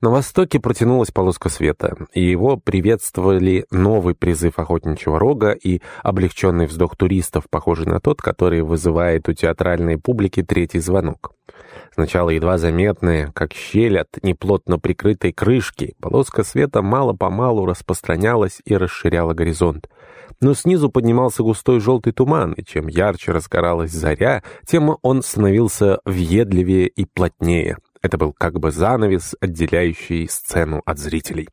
На востоке протянулась полоска света, и его приветствовали новый призыв охотничьего рога и облегченный вздох туристов, похожий на тот, который вызывает у театральной публики третий звонок. Сначала едва заметная, как щель от неплотно прикрытой крышки, полоска света мало-помалу распространялась и расширяла горизонт. Но снизу поднимался густой желтый туман, и чем ярче разгоралась заря, тем он становился въедливее и плотнее. Это был как бы занавес, отделяющий сцену от зрителей.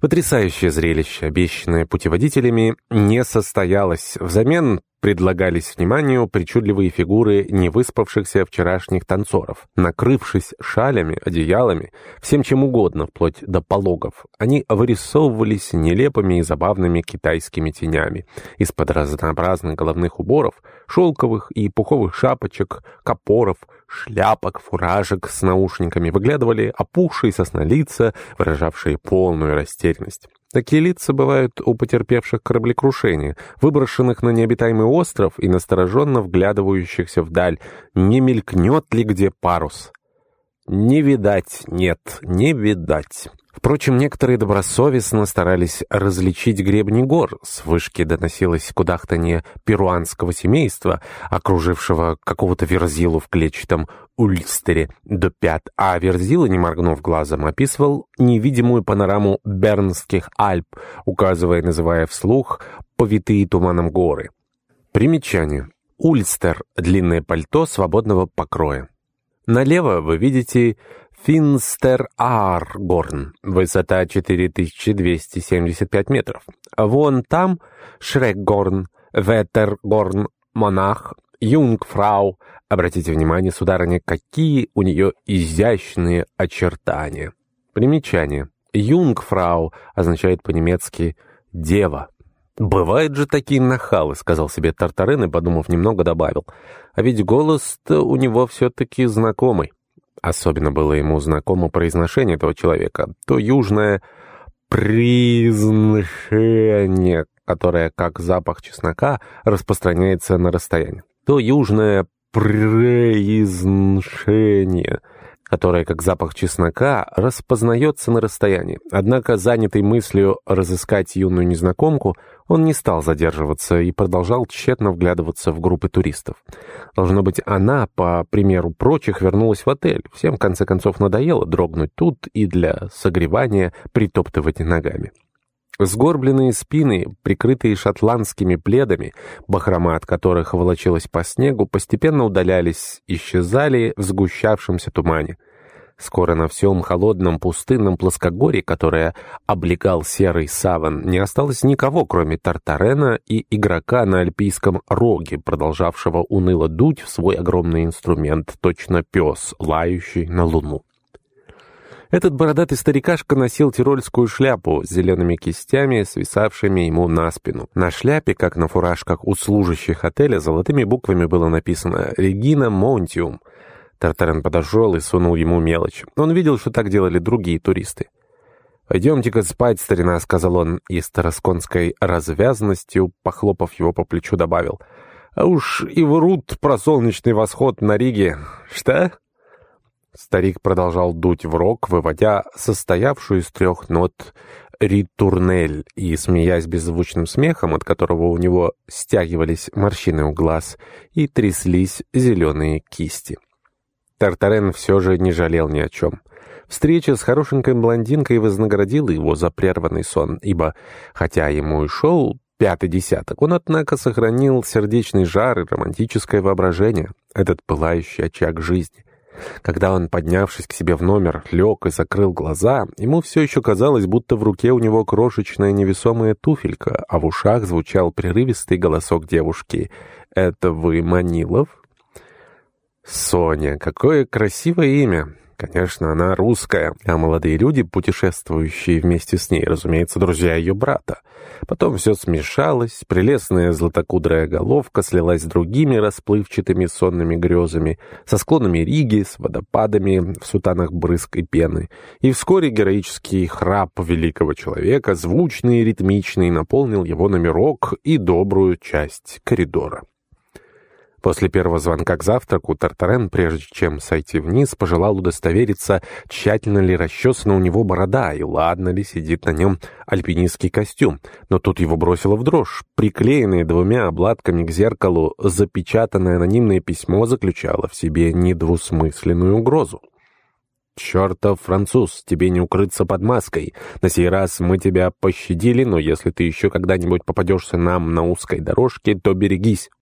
Потрясающее зрелище, обещанное путеводителями, не состоялось. Взамен предлагались вниманию причудливые фигуры невыспавшихся вчерашних танцоров. Накрывшись шалями, одеялами, всем чем угодно, вплоть до пологов, они вырисовывались нелепыми и забавными китайскими тенями. Из-под разнообразных головных уборов, шелковых и пуховых шапочек, копоров, шляпок, фуражек с наушниками выглядывали опухшие соснолица, выражавшие полную растерянность. Такие лица бывают у потерпевших кораблекрушения, выброшенных на необитаемый остров и настороженно вглядывающихся вдаль. Не мелькнет ли где парус? Не видать, нет, не видать. Впрочем, некоторые добросовестно старались различить гребни гор. С вышки доносилось кудахтанье перуанского семейства, окружившего какого-то верзилу в клетчатом ульстере до пят, а верзила, не моргнув глазом, описывал невидимую панораму Бернских Альп, указывая, называя вслух, повитые туманом горы. Примечание. Ульстер — длинное пальто свободного покроя. Налево вы видите Финстер-Аргорн, высота 4275 метров. Вон там Шрекгорн, Ветергорн, Монах, Юнгфрау. Обратите внимание, сударыня, какие у нее изящные очертания. Примечание. Юнгфрау означает по-немецки «дева». «Бывают же такие нахалы», — сказал себе Тартарен и, подумав немного, добавил. «А ведь голос-то у него все-таки знакомый». Особенно было ему знакомо произношение этого человека. То южное «призншение», которое, как запах чеснока, распространяется на расстоянии. То южное «произншение», которое, как запах чеснока, распознается на расстоянии. Однако, занятый мыслью разыскать юную незнакомку, он не стал задерживаться и продолжал тщетно вглядываться в группы туристов. Должно быть, она, по примеру прочих, вернулась в отель. Всем, в конце концов, надоело дрогнуть тут и для согревания притоптывать ногами. Сгорбленные спины, прикрытые шотландскими пледами, бахрома от которых волочилась по снегу, постепенно удалялись, исчезали в сгущавшемся тумане. Скоро на всем холодном пустынном плоскогорье, которое облегал серый саван, не осталось никого, кроме Тартарена и игрока на альпийском роге, продолжавшего уныло дуть в свой огромный инструмент, точно пес, лающий на луну. Этот бородатый старикашка носил тирольскую шляпу с зелеными кистями, свисавшими ему на спину. На шляпе, как на фуражках у служащих отеля, золотыми буквами было написано «Регина Монтиум». Тартарен подошел и сунул ему мелочь. Он видел, что так делали другие туристы. «Пойдемте-ка спать, старина», — сказал он, и с тарасконской развязностью, похлопав его по плечу, добавил. «А уж и врут про солнечный восход на Риге. Что?» Старик продолжал дуть в рог, выводя состоявшую из трех нот ритурнель и, смеясь беззвучным смехом, от которого у него стягивались морщины у глаз и тряслись зеленые кисти. Тартарен все же не жалел ни о чем. Встреча с хорошенькой блондинкой вознаградила его за прерванный сон, ибо, хотя ему и шел пятый десяток, он, однако, сохранил сердечный жар и романтическое воображение, этот пылающий очаг жизни. Когда он, поднявшись к себе в номер, лег и закрыл глаза, ему все еще казалось, будто в руке у него крошечная невесомая туфелька, а в ушах звучал прерывистый голосок девушки. «Это вы, Манилов?» «Соня, какое красивое имя!» Конечно, она русская, а молодые люди, путешествующие вместе с ней, разумеется, друзья ее брата. Потом все смешалось, прелестная златокудрая головка слилась с другими расплывчатыми сонными грезами, со склонами Риги, с водопадами в сутанах брызг и пены. И вскоре героический храп великого человека, звучный и ритмичный, наполнил его номерок и добрую часть коридора. После первого звонка к завтраку Тартарен, прежде чем сойти вниз, пожелал удостовериться, тщательно ли расчесана у него борода и ладно ли сидит на нем альпинистский костюм. Но тут его бросило в дрожь. Приклеенное двумя обладками к зеркалу запечатанное анонимное письмо заключало в себе недвусмысленную угрозу. «Чертов француз, тебе не укрыться под маской. На сей раз мы тебя пощадили, но если ты еще когда-нибудь попадешься нам на узкой дорожке, то берегись.